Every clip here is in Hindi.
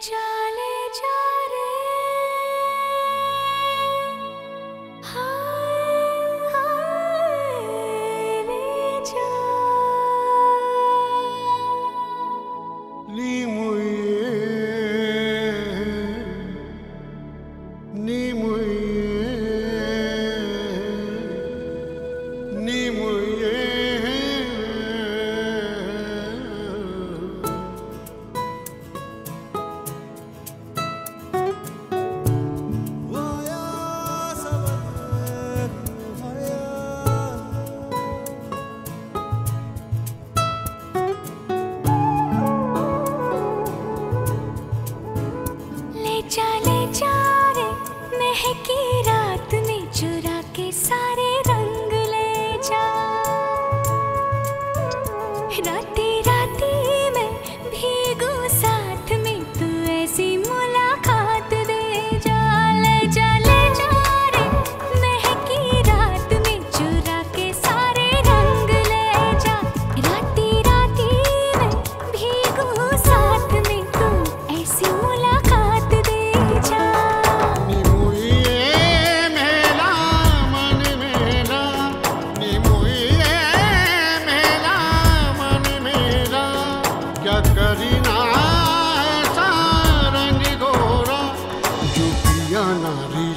just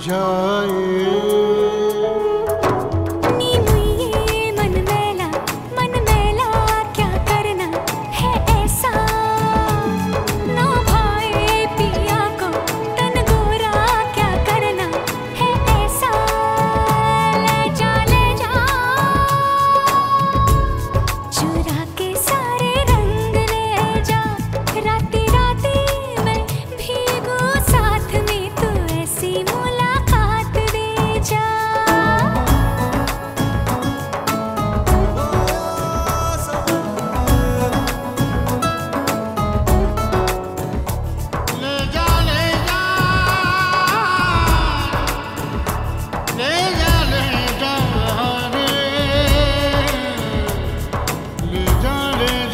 जाए। darling.